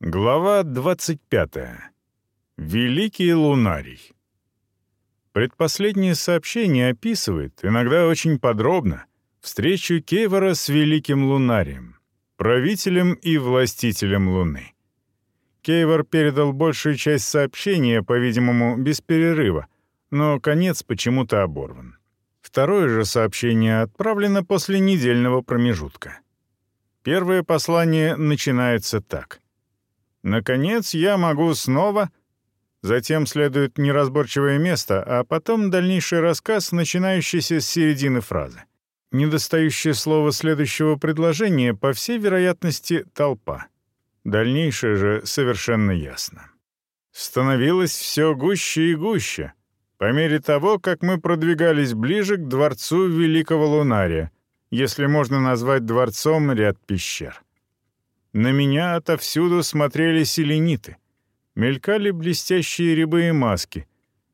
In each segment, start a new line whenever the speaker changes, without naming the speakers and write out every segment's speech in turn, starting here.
Глава 25. Великий лунарий. Предпоследнее сообщение описывает, иногда очень подробно, встречу Кевара с великим лунарием, правителем и властителем Луны. Кейвор передал большую часть сообщения, по-видимому, без перерыва, но конец почему-то оборван. Второе же сообщение отправлено после недельного промежутка. Первое послание начинается так — Наконец, я могу снова... Затем следует неразборчивое место, а потом дальнейший рассказ, начинающийся с середины фразы. Недостающее слово следующего предложения, по всей вероятности, толпа. Дальнейшее же совершенно ясно. Становилось все гуще и гуще, по мере того, как мы продвигались ближе к дворцу Великого Лунария, если можно назвать дворцом ряд пещер. На меня отовсюду смотрели селениты. Мелькали блестящие рябые маски.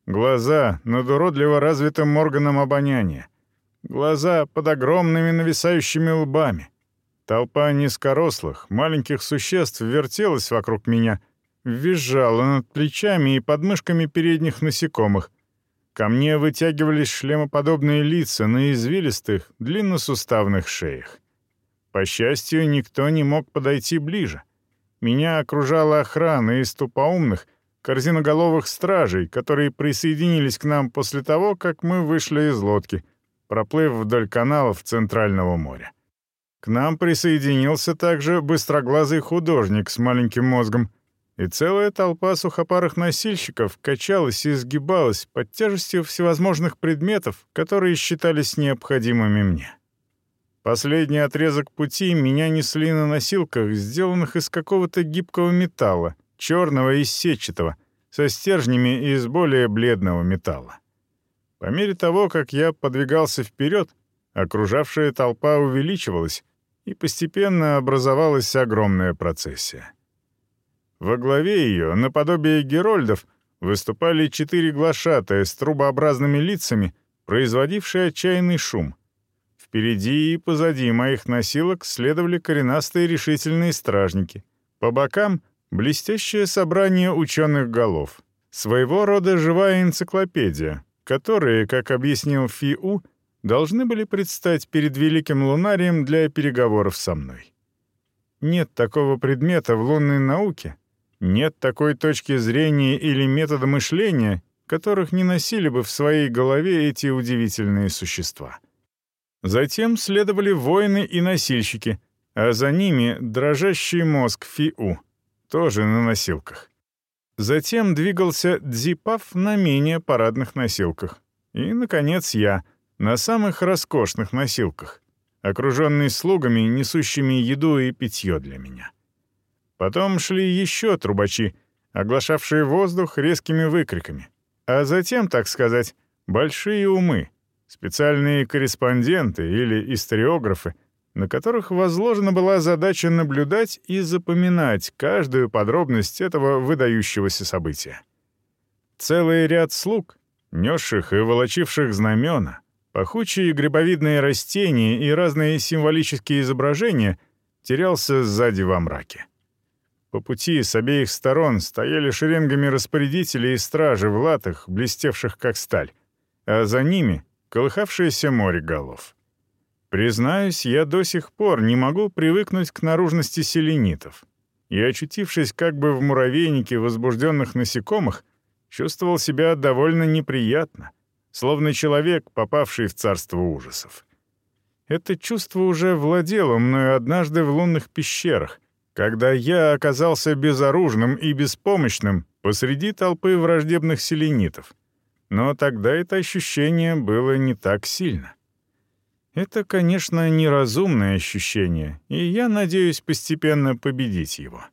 Глаза над уродливо развитым органом обоняния. Глаза под огромными нависающими лбами. Толпа низкорослых, маленьких существ вертелась вокруг меня, визжала над плечами и подмышками передних насекомых. Ко мне вытягивались шлемоподобные лица на извилистых, длинносуставных шеях. По счастью, никто не мог подойти ближе. Меня окружала охрана из тупоумных, корзиноголовых стражей, которые присоединились к нам после того, как мы вышли из лодки, проплыв вдоль каналов Центрального моря. К нам присоединился также быстроглазый художник с маленьким мозгом, и целая толпа сухопарых носильщиков качалась и сгибалась под тяжестью всевозможных предметов, которые считались необходимыми мне. Последний отрезок пути меня несли на носилках, сделанных из какого-то гибкого металла, черного и сетчатого, со стержнями из более бледного металла. По мере того, как я подвигался вперед, окружавшая толпа увеличивалась, и постепенно образовалась огромная процессия. Во главе ее, наподобие герольдов, выступали четыре глашатая с трубообразными лицами, производившие отчаянный шум — Впереди и позади моих носилок следовали коренастые решительные стражники. По бокам — блестящее собрание ученых голов. Своего рода живая энциклопедия, которые, как объяснил Фи-У, должны были предстать перед Великим Лунарием для переговоров со мной. Нет такого предмета в лунной науке, нет такой точки зрения или метода мышления, которых не носили бы в своей голове эти удивительные существа. Затем следовали воины и носильщики, а за ними дрожащий мозг Фиу, тоже на носилках. Затем двигался Дзипав на менее парадных носилках. И, наконец, я на самых роскошных носилках, окруженный слугами, несущими еду и питье для меня. Потом шли еще трубачи, оглашавшие воздух резкими выкриками. А затем, так сказать, большие умы, специальные корреспонденты или историографы, на которых возложена была задача наблюдать и запоминать каждую подробность этого выдающегося события. Целый ряд слуг, несших и волочивших знамена, пахучие грибовидные растения и разные символические изображения терялся сзади во мраке. По пути с обеих сторон стояли шеренгами распорядители и стражи в латах, блестевших как сталь, а за ними колыхавшееся море голов. Признаюсь, я до сих пор не могу привыкнуть к наружности селенитов. И, очутившись как бы в муравейнике возбужденных насекомых, чувствовал себя довольно неприятно, словно человек, попавший в царство ужасов. Это чувство уже владело мною однажды в лунных пещерах, когда я оказался безоружным и беспомощным посреди толпы враждебных селенитов — но тогда это ощущение было не так сильно. Это, конечно, неразумное ощущение, и я надеюсь постепенно победить его.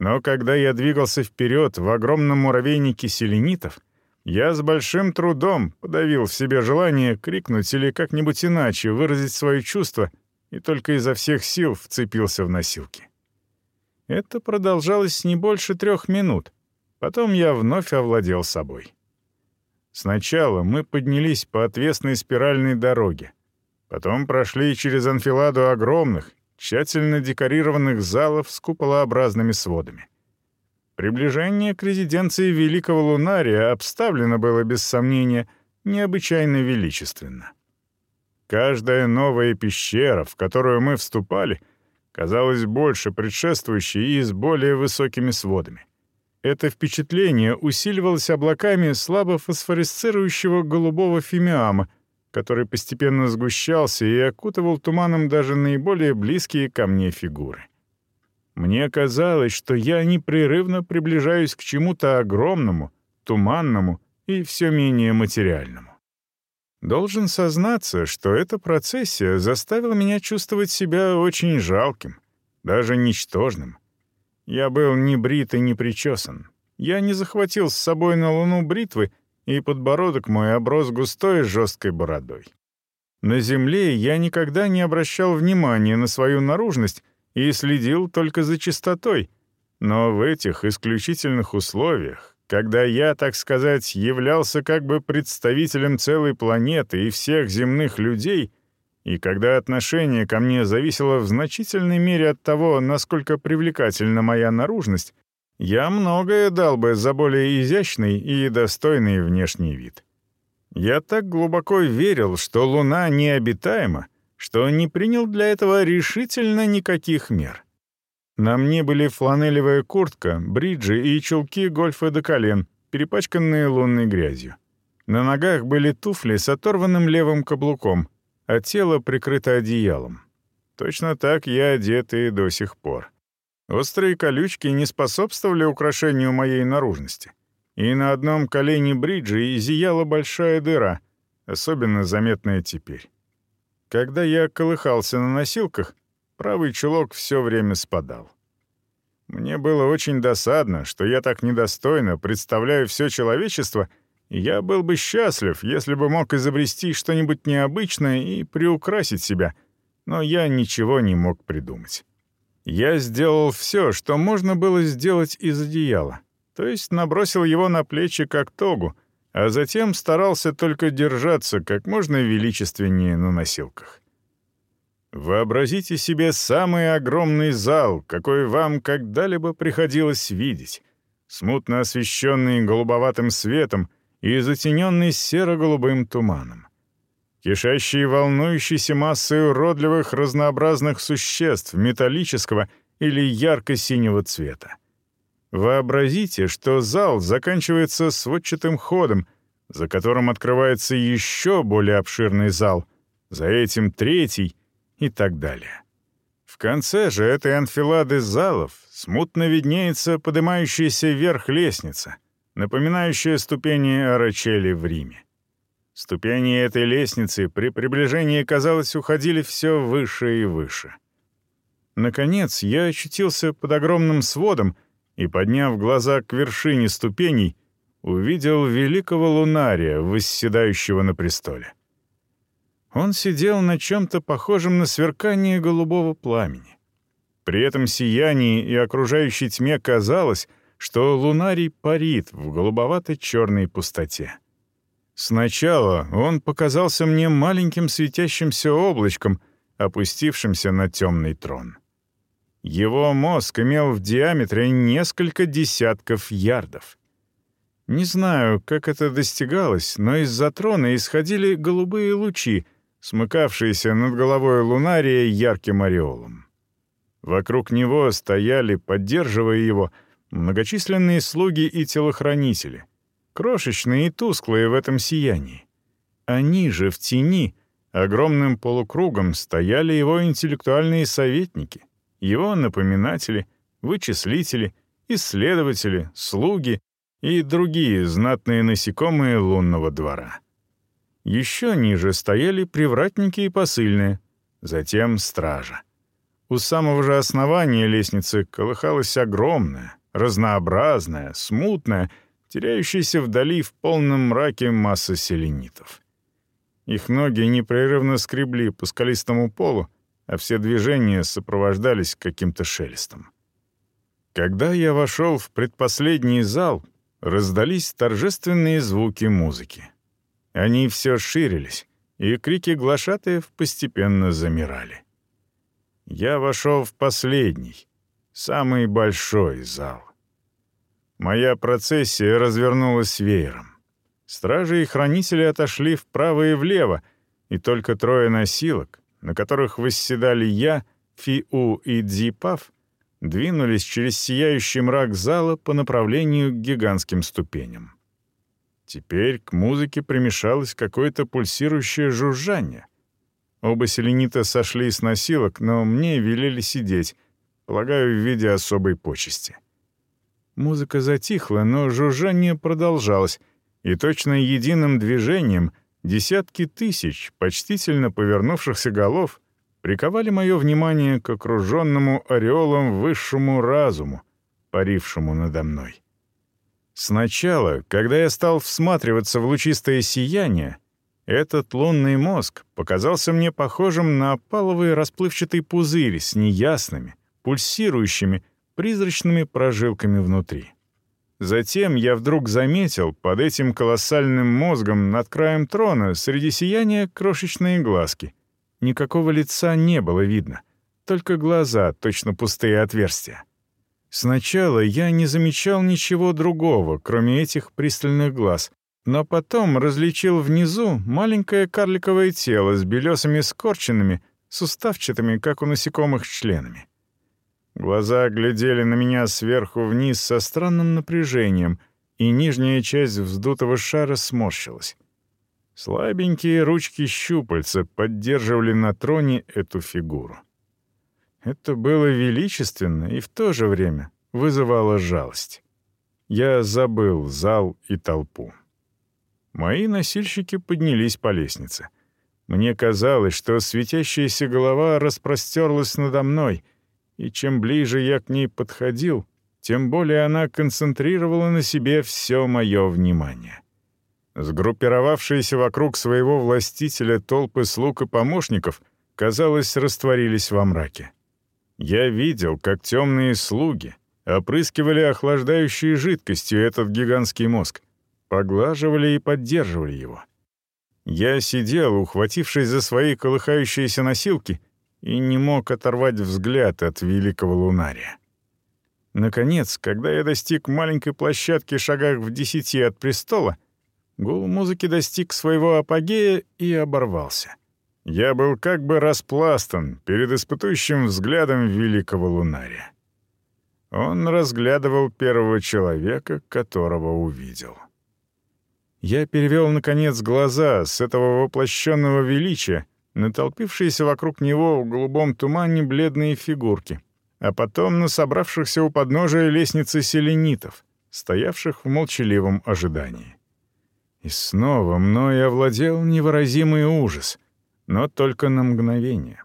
Но когда я двигался вперед в огромном муравейнике селенитов, я с большим трудом подавил в себе желание крикнуть или как-нибудь иначе выразить свои чувства и только изо всех сил вцепился в носилки. Это продолжалось не больше трех минут. Потом я вновь овладел собой. Сначала мы поднялись по отвесной спиральной дороге. Потом прошли через анфиладу огромных, тщательно декорированных залов с куполообразными сводами. Приближение к резиденции Великого Лунария обставлено было, без сомнения, необычайно величественно. Каждая новая пещера, в которую мы вступали, казалась больше предшествующей и с более высокими сводами. Это впечатление усиливалось облаками слабо фосфоресцирующего голубого фимиама, который постепенно сгущался и окутывал туманом даже наиболее близкие ко мне фигуры. Мне казалось, что я непрерывно приближаюсь к чему-то огромному, туманному и все менее материальному. Должен сознаться, что эта процессия заставила меня чувствовать себя очень жалким, даже ничтожным. Я был не брит и не причесан. Я не захватил с собой на луну бритвы, и подбородок мой оброс густой жесткой бородой. На земле я никогда не обращал внимания на свою наружность и следил только за чистотой, но в этих исключительных условиях, когда я, так сказать, являлся как бы представителем целой планеты и всех земных людей — и когда отношение ко мне зависело в значительной мере от того, насколько привлекательна моя наружность, я многое дал бы за более изящный и достойный внешний вид. Я так глубоко верил, что Луна необитаема, что не принял для этого решительно никаких мер. На мне были фланелевая куртка, бриджи и чулки гольфа до колен, перепачканные лунной грязью. На ногах были туфли с оторванным левым каблуком — а тело прикрыто одеялом. Точно так я одет и до сих пор. Острые колючки не способствовали украшению моей наружности. И на одном колене бриджи зияла большая дыра, особенно заметная теперь. Когда я колыхался на носилках, правый чулок все время спадал. Мне было очень досадно, что я так недостойно представляю все человечество — я был бы счастлив, если бы мог изобрести что-нибудь необычное и приукрасить себя, но я ничего не мог придумать. Я сделал все, что можно было сделать из одеяла, то есть набросил его на плечи как тогу, а затем старался только держаться как можно величественнее на носилках. Вообразите себе самый огромный зал, какой вам когда-либо приходилось видеть, смутно освещенный голубоватым светом, и затененный серо-голубым туманом. Кишащие волнующейся массой уродливых разнообразных существ металлического или ярко-синего цвета. Вообразите, что зал заканчивается сводчатым ходом, за которым открывается еще более обширный зал, за этим третий и так далее. В конце же этой анфилады залов смутно виднеется поднимающаяся вверх лестница — напоминающая ступени Арачели в Риме. Ступени этой лестницы при приближении, казалось, уходили все выше и выше. Наконец, я очутился под огромным сводом и, подняв глаза к вершине ступеней, увидел великого лунария, восседающего на престоле. Он сидел на чем-то похожем на сверкание голубого пламени. При этом сиянии и окружающей тьме казалось, что лунарий парит в голубовато-черной пустоте. Сначала он показался мне маленьким светящимся облачком, опустившимся на темный трон. Его мозг имел в диаметре несколько десятков ярдов. Не знаю, как это достигалось, но из-за трона исходили голубые лучи, смыкавшиеся над головой лунария ярким ореолом. Вокруг него стояли, поддерживая его, — многочисленные слуги и телохранители, крошечные и тусклые в этом сиянии. Они же в тени огромным полукругом стояли его интеллектуальные советники, его напоминатели, вычислители, исследователи, слуги и другие знатные насекомые лунного двора. Еще ниже стояли привратники и посыльные, затем стража. У самого же основания лестницы колыхалась огромная, разнообразная, смутная, теряющаяся вдали в полном мраке масса селенитов. Их ноги непрерывно скребли по скалистому полу, а все движения сопровождались каким-то шелестом. Когда я вошел в предпоследний зал, раздались торжественные звуки музыки. Они все ширились, и крики глашатаев постепенно замирали. Я вошел в последний, самый большой зал. Моя процессия развернулась веером. Стражи и хранители отошли вправо и влево, и только трое носилок, на которых восседали я, Фиу и Дзипав, двинулись через сияющий мрак зала по направлению к гигантским ступеням. Теперь к музыке примешалось какое-то пульсирующее жужжание. Оба селенита сошли с носилок, но мне велели сидеть, полагаю, в виде особой почести. Музыка затихла, но жужжание продолжалось, и точно единым движением десятки тысяч почтительно повернувшихся голов приковали мое внимание к окруженному ореолом высшему разуму, парившему надо мной. Сначала, когда я стал всматриваться в лучистое сияние, этот лунный мозг показался мне похожим на опаловый расплывчатый пузырь с неясными, пульсирующими, призрачными прожилками внутри. Затем я вдруг заметил под этим колоссальным мозгом над краем трона среди сияния крошечные глазки. Никакого лица не было видно, только глаза, точно пустые отверстия. Сначала я не замечал ничего другого, кроме этих пристальных глаз, но потом различил внизу маленькое карликовое тело с белесыми скорченными, суставчатыми, как у насекомых, членами. Глаза глядели на меня сверху вниз со странным напряжением, и нижняя часть вздутого шара сморщилась. Слабенькие ручки щупальца поддерживали на троне эту фигуру. Это было величественно и в то же время вызывало жалость. Я забыл зал и толпу. Мои носильщики поднялись по лестнице. Мне казалось, что светящаяся голова распростерлась надо мной, и чем ближе я к ней подходил, тем более она концентрировала на себе все мое внимание. Сгруппировавшиеся вокруг своего властителя толпы слуг и помощников, казалось, растворились во мраке. Я видел, как темные слуги опрыскивали охлаждающей жидкостью этот гигантский мозг, поглаживали и поддерживали его. Я сидел, ухватившись за свои колыхающиеся носилки, и не мог оторвать взгляд от великого лунария. Наконец, когда я достиг маленькой площадки шагах в десяти от престола, гул музыки достиг своего апогея и оборвался — я был как бы распластан перед испытующим взглядом великого лунария. Он разглядывал первого человека, которого увидел. Я перевел, наконец, глаза с этого воплощенного величия, натолпившиеся вокруг него в голубом тумане бледные фигурки, а потом на собравшихся у подножия лестницы селенитов, стоявших в молчаливом ожидании. И снова мной овладел невыразимый ужас — но только на мгновение.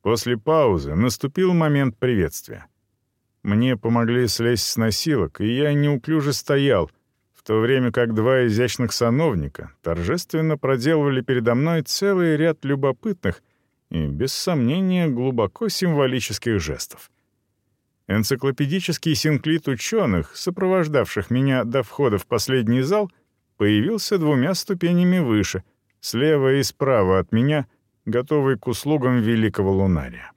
После паузы наступил момент приветствия. Мне помогли слезть с носилок, и я неуклюже стоял, то время как два изящных сановника торжественно проделывали передо мной целый ряд любопытных и, без сомнения, глубоко символических жестов. Энциклопедический синклит ученых, сопровождавших меня до входа в последний зал, появился двумя ступенями выше — слева и справа от меня, готовый к услугам великого лунария.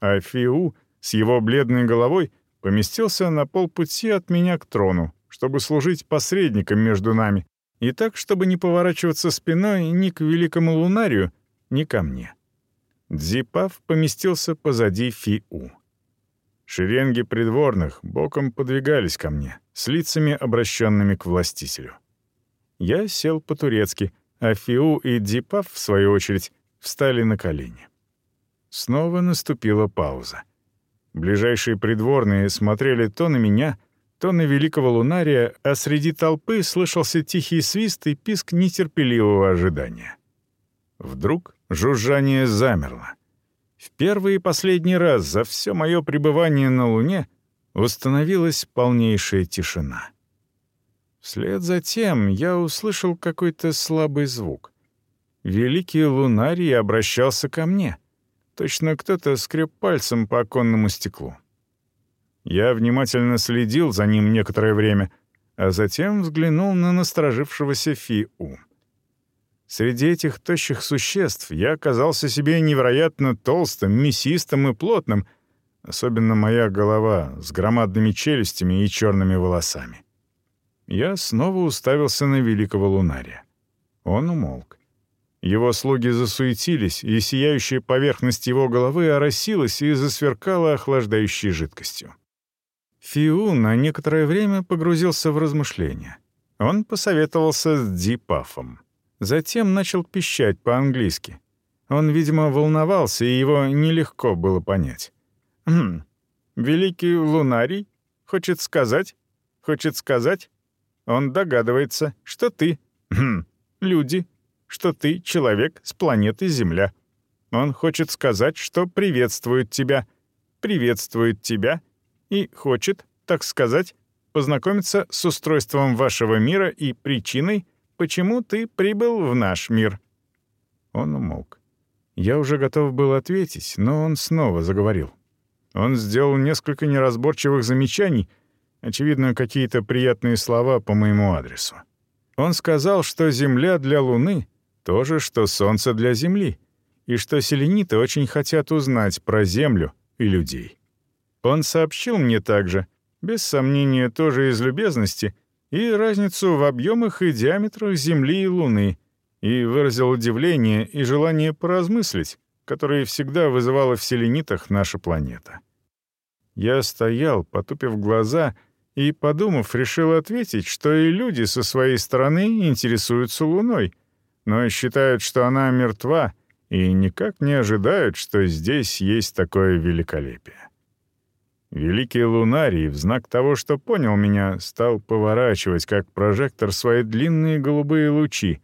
А Фиу с его бледной головой поместился на полпути от меня к трону, чтобы служить посредником между нами, и так, чтобы не поворачиваться спиной ни к великому лунарию, ни ко мне. Дзипав поместился позади Фиу. Шеренги придворных боком подвигались ко мне, с лицами, обращенными к властителю. Я сел по-турецки, а Фиу и Дипав, в свою очередь, встали на колени. Снова наступила пауза. Ближайшие придворные смотрели то на меня, то на великого лунария, а среди толпы слышался тихий свист и писк нетерпеливого ожидания. Вдруг жужжание замерло. В первый и последний раз за все мое пребывание на Луне установилась полнейшая тишина. Вслед за тем я услышал какой-то слабый звук. Великий лунарий обращался ко мне. Точно кто-то скреб пальцем по оконному стеклу. Я внимательно следил за ним некоторое время, а затем взглянул на насторожившегося Фи-У. Среди этих тощих существ я оказался себе невероятно толстым, мясистым и плотным, особенно моя голова с громадными челюстями и черными волосами. Я снова уставился на великого лунария. Он умолк. Его слуги засуетились, и сияющая поверхность его головы оросилась и засверкала охлаждающей жидкостью. Фиу на некоторое время погрузился в размышления. Он посоветовался с Дипафом. Затем начал пищать по-английски. Он, видимо, волновался, и его нелегко было понять. «Хм, великий лунарий? Хочет сказать? Хочет сказать? Он догадывается, что ты, хм, люди, что ты человек с планеты Земля. Он хочет сказать, что приветствует тебя, приветствует тебя и хочет, так сказать, познакомиться с устройством вашего мира и причиной, почему ты прибыл в наш мир». Он умолк. Я уже готов был ответить, но он снова заговорил. Он сделал несколько неразборчивых замечаний, очевидно, какие-то приятные слова по моему адресу. Он сказал, что Земля для Луны — то же, что Солнце для Земли, и что селениты очень хотят узнать про Землю и людей. Он сообщил мне также, без сомнения тоже из любезности, и разницу в объемах и диаметрах Земли и Луны, и выразил удивление и желание поразмыслить, которые всегда вызывала в селенитах наша планета. Я стоял, потупив глаза, и, подумав, решил ответить, что и люди со своей стороны интересуются Луной, но считают, что она мертва, и никак не ожидают, что здесь есть такое великолепие. Великий Лунарий, в знак того, что понял меня, стал поворачивать, как прожектор, свои длинные голубые лучи,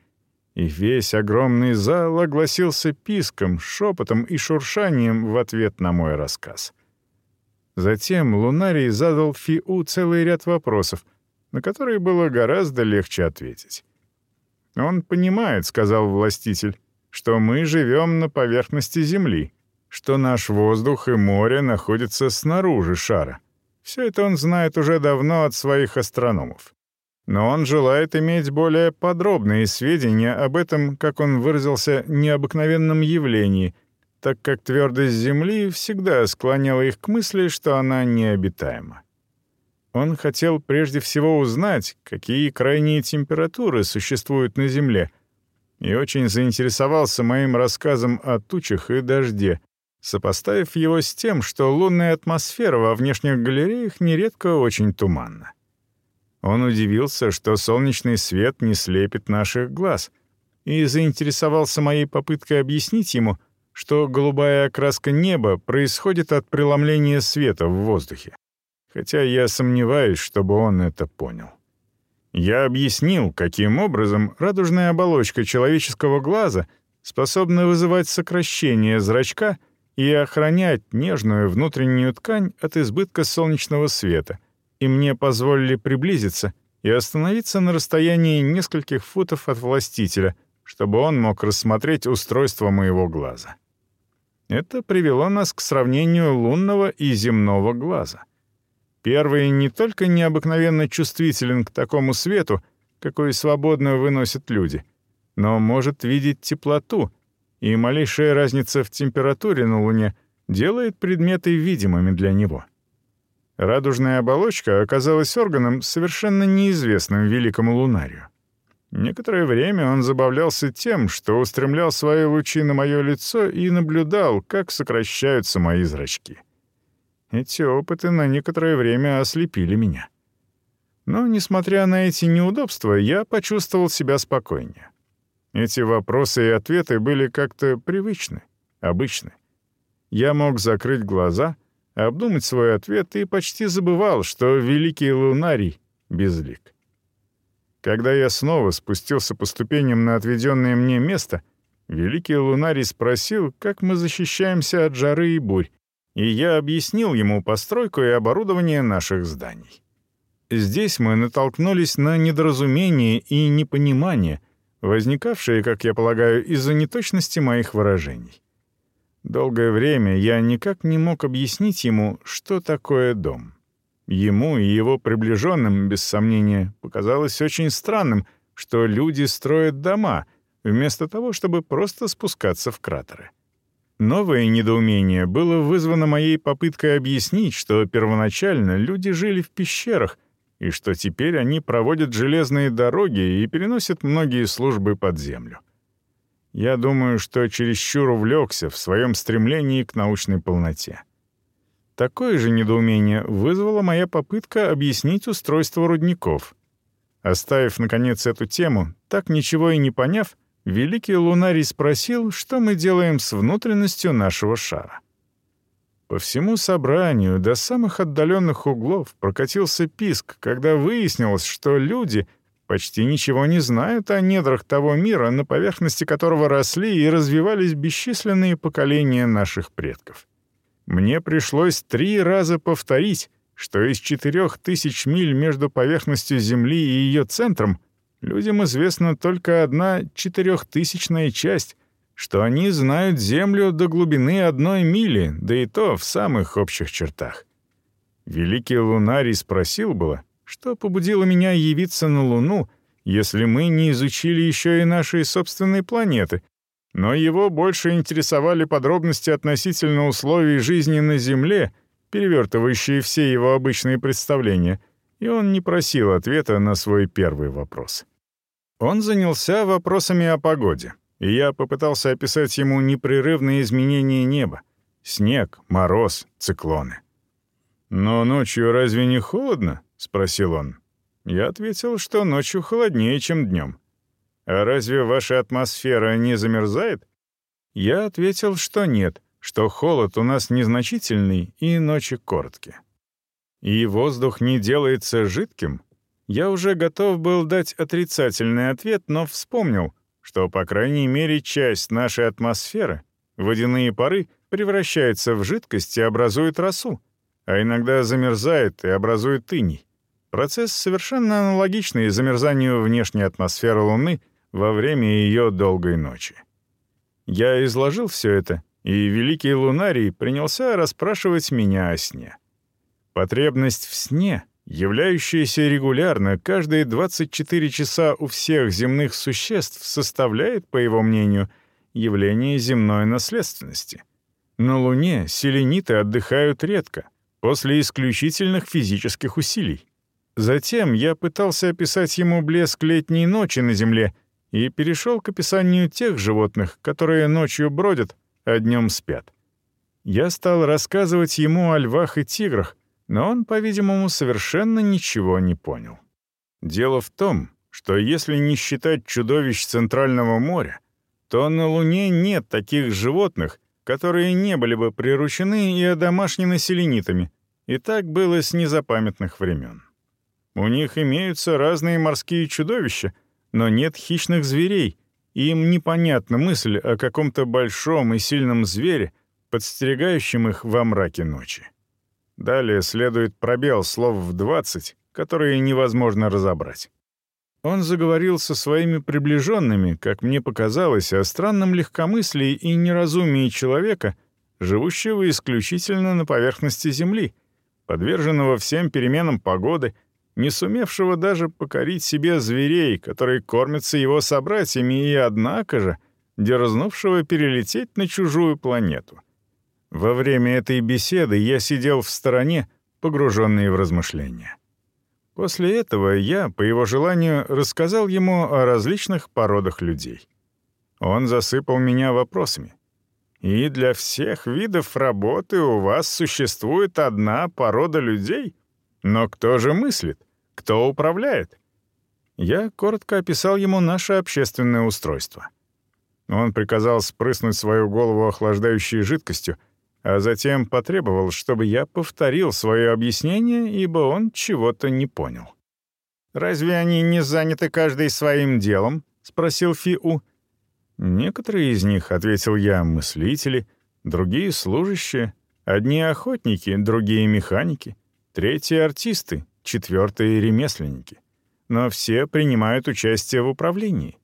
и весь огромный зал огласился писком, шепотом и шуршанием в ответ на мой рассказ. Затем Лунарий задал Фиу целый ряд вопросов, на которые было гораздо легче ответить. «Он понимает», — сказал властитель, — «что мы живем на поверхности Земли» что наш воздух и море находятся снаружи шара. Все это он знает уже давно от своих астрономов. Но он желает иметь более подробные сведения об этом, как он выразился, необыкновенном явлении, так как твердость Земли всегда склоняла их к мысли, что она необитаема. Он хотел прежде всего узнать, какие крайние температуры существуют на Земле, и очень заинтересовался моим рассказом о тучах и дожде, сопоставив его с тем, что лунная атмосфера во внешних галереях нередко очень туманна. Он удивился, что солнечный свет не слепит наших глаз, и заинтересовался моей попыткой объяснить ему, что голубая окраска неба происходит от преломления света в воздухе, хотя я сомневаюсь, чтобы он это понял. Я объяснил, каким образом радужная оболочка человеческого глаза способна вызывать сокращение зрачка — и охранять нежную внутреннюю ткань от избытка солнечного света, и мне позволили приблизиться и остановиться на расстоянии нескольких футов от властителя, чтобы он мог рассмотреть устройство моего глаза. Это привело нас к сравнению лунного и земного глаза. Первый не только необыкновенно чувствителен к такому свету, какой свободно выносят люди, но может видеть теплоту — и малейшая разница в температуре на Луне делает предметы видимыми для него. Радужная оболочка оказалась органом, совершенно неизвестным великому лунарию. Некоторое время он забавлялся тем, что устремлял свои лучи на мое лицо и наблюдал, как сокращаются мои зрачки. Эти опыты на некоторое время ослепили меня. Но, несмотря на эти неудобства, я почувствовал себя спокойнее. Эти вопросы и ответы были как-то привычны, обычны. Я мог закрыть глаза, обдумать свой ответ и почти забывал, что великий лунарий безлик. Когда я снова спустился по ступеням на отведенное мне место, великий лунарий спросил, как мы защищаемся от жары и бурь, и я объяснил ему постройку и оборудование наших зданий. Здесь мы натолкнулись на недоразумение и непонимание, возникавшие, как я полагаю, из-за неточности моих выражений. Долгое время я никак не мог объяснить ему, что такое дом. Ему и его приближенным, без сомнения, показалось очень странным, что люди строят дома, вместо того, чтобы просто спускаться в кратеры. Новое недоумение было вызвано моей попыткой объяснить, что первоначально люди жили в пещерах, и что теперь они проводят железные дороги и переносят многие службы под землю. Я думаю, что чересчур увлекся в своем стремлении к научной полноте. Такое же недоумение вызвала моя попытка объяснить устройство рудников. Оставив, наконец, эту тему, так ничего и не поняв, великий лунарий спросил, что мы делаем с внутренностью нашего шара. По всему собранию до самых отдаленных углов прокатился писк, когда выяснилось, что люди почти ничего не знают о недрах того мира, на поверхности которого росли и развивались бесчисленные поколения наших предков. Мне пришлось три раза повторить, что из четырех тысяч миль между поверхностью Земли и ее центром людям известна только одна четырехтысячная часть, что они знают Землю до глубины одной мили, да и то в самых общих чертах. Великий Лунарий спросил было, что побудило меня явиться на Луну, если мы не изучили еще и нашей собственной планеты, но его больше интересовали подробности относительно условий жизни на Земле, перевертывающие все его обычные представления, и он не просил ответа на свой первый вопрос. Он занялся вопросами о погоде, и я попытался описать ему непрерывные изменения неба — снег, мороз, циклоны. «Но ночью разве не холодно?» — спросил он. Я ответил, что ночью холоднее, чем днем. «А разве ваша атмосфера не замерзает?» Я ответил, что нет, что холод у нас незначительный и ночи короткие. И воздух не делается жидким? Я уже готов был дать отрицательный ответ, но вспомнил, что, по крайней мере, часть нашей атмосферы, водяные пары, превращается в жидкость и образует росу, а иногда замерзает и образует иней. Процесс совершенно аналогичный замерзанию внешней атмосферы Луны — во время ее долгой ночи. Я изложил все это, и великий лунарий принялся расспрашивать меня о сне. Потребность в сне, являющаяся регулярно каждые 24 часа у всех земных существ, составляет, по его мнению, явление земной наследственности. На Луне селениты отдыхают редко, после исключительных физических усилий. Затем я пытался описать ему блеск летней ночи на Земле — и перешел к описанию тех животных, которые ночью бродят, а днем спят. Я стал рассказывать ему о львах и тиграх, но он, по-видимому, совершенно ничего не понял. Дело в том, что если не считать чудовищ Центрального моря, то на Луне нет таких животных, которые не были бы приручены и одомашнены селенитами, и так было с незапамятных времен. У них имеются разные морские чудовища — но нет хищных зверей, и им непонятна мысль о каком-то большом и сильном звере, подстерегающем их во мраке ночи. Далее следует пробел слов в двадцать, которые невозможно разобрать. Он заговорил со своими приближенными, как мне показалось, о странном легкомыслии и неразумии человека, живущего исключительно на поверхности Земли, подверженного всем переменам погоды — не сумевшего даже покорить себе зверей, которые кормятся его собратьями, и однако же дерзнувшего перелететь на чужую планету. Во время этой беседы я сидел в стороне, погруженный в размышления. После этого я, по его желанию, рассказал ему о различных породах людей. Он засыпал меня вопросами. «И для всех видов работы у вас существует одна порода людей? Но кто же мыслит? Кто управляет? Я коротко описал ему наше общественное устройство. Он приказал спрыснуть свою голову охлаждающей жидкостью, а затем потребовал, чтобы я повторил свое объяснение, ибо он чего-то не понял. «Разве они не заняты каждый своим делом?» — спросил Фиу. «Некоторые из них, — ответил я, — мыслители, другие — служащие, одни — охотники, другие — механики, третьи — артисты, четвертые — ремесленники. Но все принимают участие в управлении.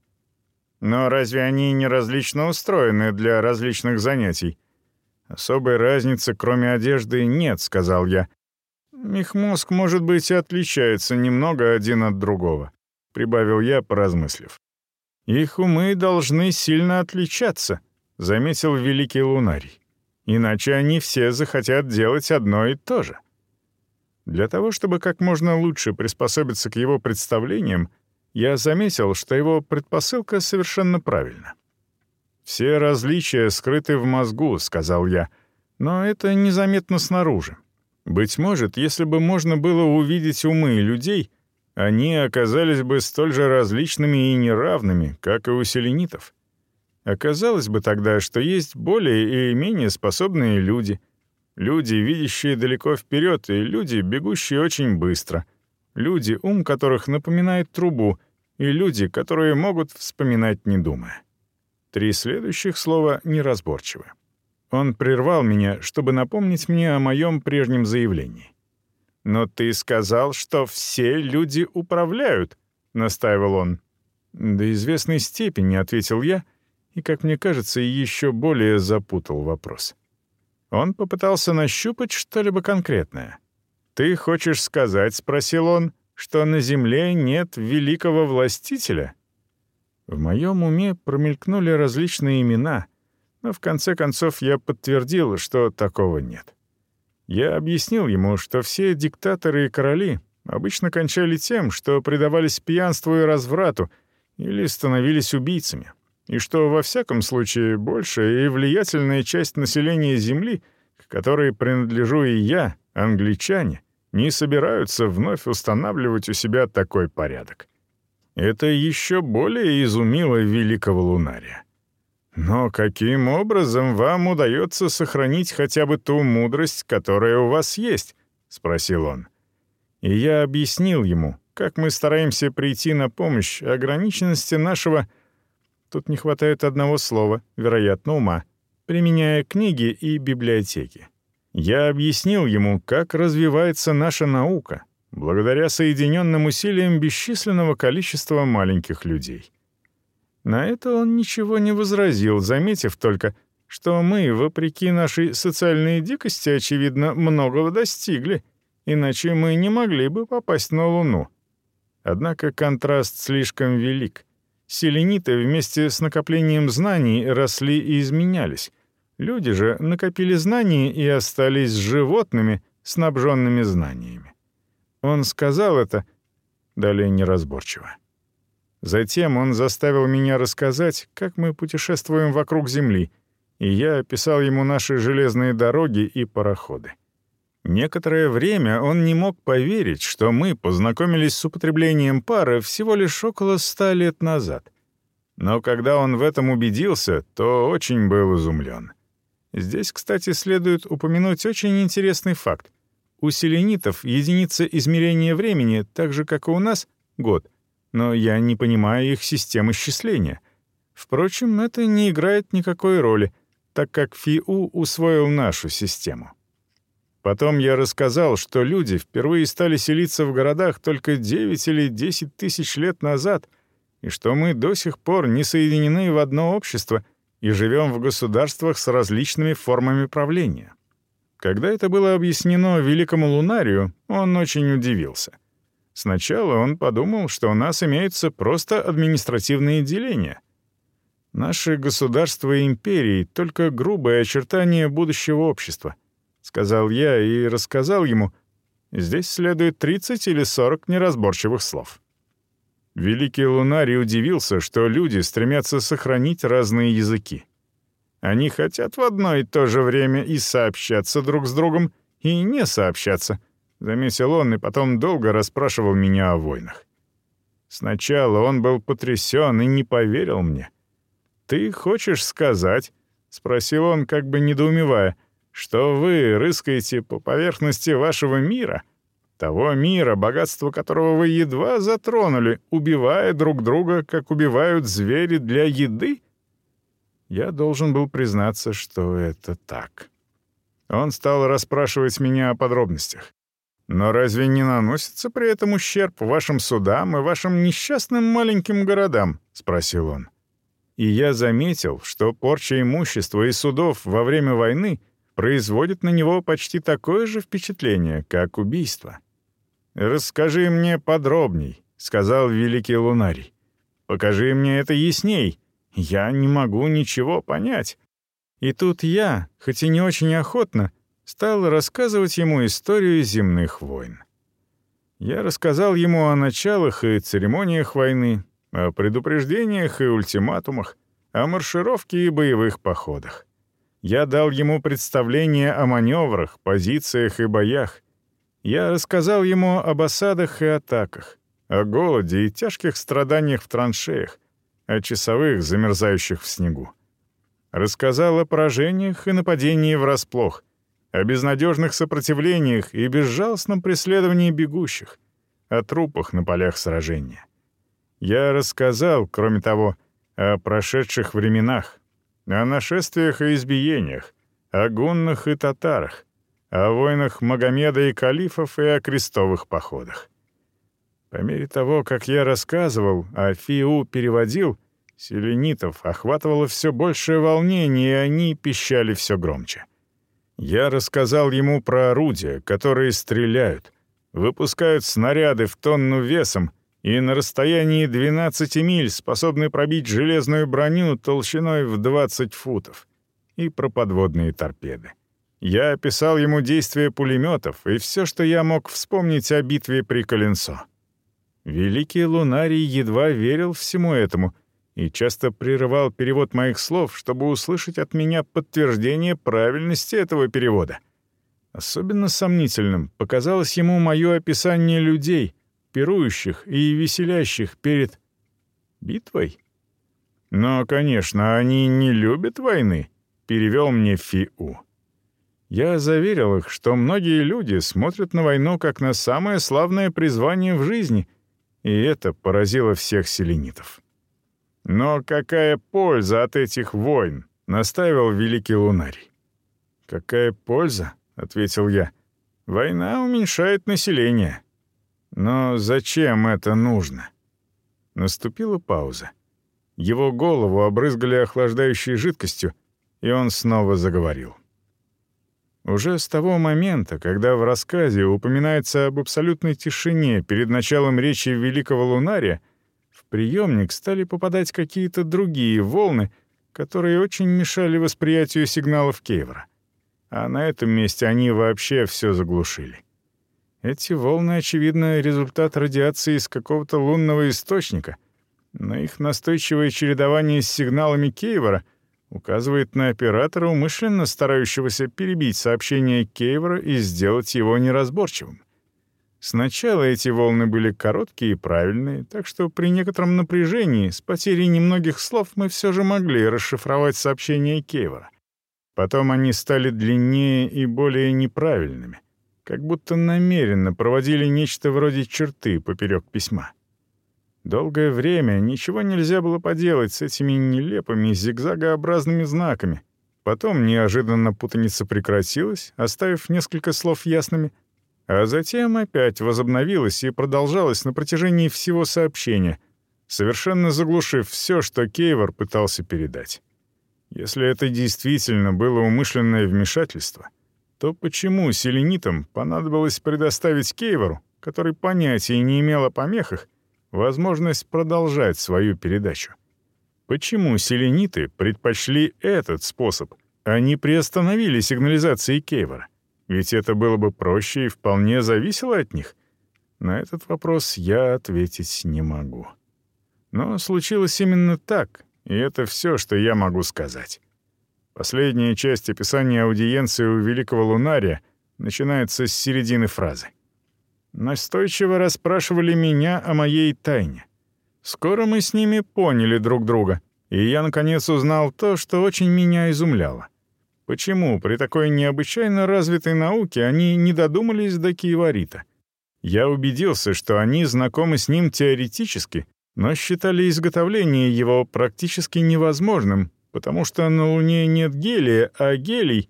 Но разве они не различно устроены для различных занятий? Особой разницы, кроме одежды, нет, сказал я. Их мозг, может быть, отличается немного один от другого, прибавил я, поразмыслив. «Их умы должны сильно отличаться», — заметил великий лунарий. «Иначе они все захотят делать одно и то же». Для того, чтобы как можно лучше приспособиться к его представлениям, я заметил, что его предпосылка совершенно правильна. «Все различия скрыты в мозгу», — сказал я, — «но это незаметно снаружи. Быть может, если бы можно было увидеть умы людей, они оказались бы столь же различными и неравными, как и у селенитов. Оказалось бы тогда, что есть более и менее способные люди, люди, видящие далеко вперед, и люди, бегущие очень быстро, люди, ум которых напоминает трубу, и люди, которые могут вспоминать не думая. Три следующих слова неразборчивы. Он прервал меня, чтобы напомнить мне о моем прежнем заявлении. «Но ты сказал, что все люди управляют», — настаивал он. «До известной степени», — ответил я, и, как мне кажется, еще более запутал вопрос. Он попытался нащупать что-либо конкретное. «Ты хочешь сказать, — спросил он, — что на Земле нет великого властителя?» В моем уме промелькнули различные имена, но в конце концов я подтвердил, что такого нет. Я объяснил ему, что все диктаторы и короли обычно кончали тем, что предавались пьянству и разврату или становились убийцами, и что во всяком случае большая и влиятельная часть населения Земли, к которой принадлежу и я, англичане, не собираются вновь устанавливать у себя такой порядок. Это еще более изумило великого лунария. Но каким образом вам удается сохранить хотя бы ту мудрость, которая у вас есть? спросил он. И я объяснил ему, как мы стараемся прийти на помощь ограниченности нашего Тут не хватает одного слова, вероятно, ума, применяя книги и библиотеки. Я объяснил ему, как развивается наша наука, благодаря соединенным усилиям бесчисленного количества маленьких людей. На это он ничего не возразил, заметив только, что мы, вопреки нашей социальной дикости, очевидно, многого достигли, иначе мы не могли бы попасть на Луну. Однако контраст слишком велик. Селениты вместе с накоплением знаний росли и изменялись. Люди же накопили знания и остались животными, снабженными знаниями. Он сказал это, далее неразборчиво. Затем он заставил меня рассказать, как мы путешествуем вокруг Земли, и я описал ему наши железные дороги и пароходы. Некоторое время он не мог поверить, что мы познакомились с употреблением пары всего лишь около ста лет назад. Но когда он в этом убедился, то очень был изумлен. Здесь, кстати, следует упомянуть очень интересный факт. У селенитов единица измерения времени, так же, как и у нас, — год — но я не понимаю их системы счисления. Впрочем, это не играет никакой роли, так как ФИУ усвоил нашу систему. Потом я рассказал, что люди впервые стали селиться в городах только 9 или 10 тысяч лет назад, и что мы до сих пор не соединены в одно общество и живем в государствах с различными формами правления. Когда это было объяснено великому лунарию, он очень удивился. Сначала он подумал, что у нас имеются просто административные деления. Наши государства и империи — только грубое очертание будущего общества, — сказал я и рассказал ему. Здесь следует 30 или 40 неразборчивых слов. Великий Лунарий удивился, что люди стремятся сохранить разные языки. Они хотят в одно и то же время и сообщаться друг с другом, и не сообщаться — Заметил он и потом долго расспрашивал меня о войнах. Сначала он был потрясен и не поверил мне. «Ты хочешь сказать?» — спросил он, как бы недоумевая, «что вы рыскаете по поверхности вашего мира, того мира, богатство которого вы едва затронули, убивая друг друга, как убивают звери для еды?» Я должен был признаться, что это так. Он стал расспрашивать меня о подробностях. Но разве не наносится при этом ущерб вашим судам и вашим несчастным маленьким городам?» — спросил он. И я заметил, что порча имущества и судов во время войны производит на него почти такое же впечатление, как убийство. «Расскажи мне подробней», — сказал великий лунарий. Покажи мне это ясней. Я не могу ничего понять». И тут я, хоть и не очень охотно, стал рассказывать ему историю земных войн. Я рассказал ему о началах и церемониях войны, о предупреждениях и ультиматумах, о маршировке и боевых походах. Я дал ему представление о маневрах, позициях и боях. Я рассказал ему об осадах и атаках, о голоде и тяжких страданиях в траншеях, о часовых, замерзающих в снегу. Рассказал о поражениях и нападении врасплох, о безнадежных сопротивлениях и безжалостном преследовании бегущих, о трупах на полях сражения. Я рассказал, кроме того, о прошедших временах, о нашествиях и избиениях, о гуннах и татарах, о войнах Магомеда и калифов и о крестовых походах. По мере того, как я рассказывал, а Фиу переводил, селенитов охватывало все большее волнение, и они пищали все громче. Я рассказал ему про орудия, которые стреляют, выпускают снаряды в тонну весом и на расстоянии 12 миль способны пробить железную броню толщиной в 20 футов, и про подводные торпеды. Я описал ему действия пулеметов и все, что я мог вспомнить о битве при Коленцо. Великий Лунарий едва верил всему этому и часто прерывал перевод моих слов, чтобы услышать от меня подтверждение правильности этого перевода. Особенно сомнительным показалось ему мое описание людей — пирующих и веселящих перед битвой? Но, конечно, они не любят войны, перевел мне Фиу. Я заверил их, что многие люди смотрят на войну как на самое славное призвание в жизни, и это поразило всех селенитов. «Но какая польза от этих войн?» — настаивал великий лунарий. «Какая польза?» — ответил я. «Война уменьшает население. Но зачем это нужно? Наступила пауза. Его голову обрызгали охлаждающей жидкостью, и он снова заговорил. Уже с того момента, когда в рассказе упоминается об абсолютной тишине перед началом речи Великого Лунария, в приемник стали попадать какие-то другие волны, которые очень мешали восприятию сигналов Кейвора. А на этом месте они вообще все заглушили. Эти волны, очевидно, результат радиации из какого-то лунного источника, но их настойчивое чередование с сигналами Кейвора указывает на оператора, умышленно старающегося перебить сообщение Кейвора и сделать его неразборчивым. Сначала эти волны были короткие и правильные, так что при некотором напряжении, с потерей немногих слов, мы все же могли расшифровать сообщение Кейвора. Потом они стали длиннее и более неправильными — как будто намеренно проводили нечто вроде черты поперек письма. Долгое время ничего нельзя было поделать с этими нелепыми зигзагообразными знаками. Потом неожиданно путаница прекратилась, оставив несколько слов ясными, а затем опять возобновилась и продолжалась на протяжении всего сообщения, совершенно заглушив все, что Кейвор пытался передать. Если это действительно было умышленное вмешательство — то почему селенитам понадобилось предоставить Кейвору, который понятия не имел о помехах, возможность продолжать свою передачу? Почему селениты предпочли этот способ, а не приостановили сигнализации Кейвора? Ведь это было бы проще и вполне зависело от них. На этот вопрос я ответить не могу. Но случилось именно так, и это все, что я могу сказать. Последняя часть описания аудиенции у Великого Лунария начинается с середины фразы. Настойчиво расспрашивали меня о моей тайне. Скоро мы с ними поняли друг друга, и я, наконец, узнал то, что очень меня изумляло. Почему при такой необычайно развитой науке они не додумались до киеварита? Я убедился, что они знакомы с ним теоретически, но считали изготовление его практически невозможным потому что на Луне нет гелия, а гелий...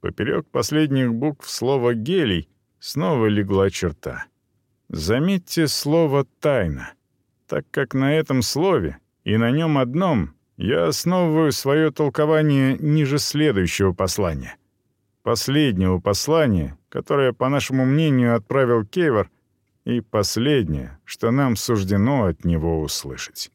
Поперек последних букв слова «гелий» снова легла черта. Заметьте слово «тайна», так как на этом слове и на нем одном я основываю свое толкование ниже следующего послания. Последнего послания, которое, по нашему мнению, отправил Кейвор, и последнее, что нам суждено от него услышать.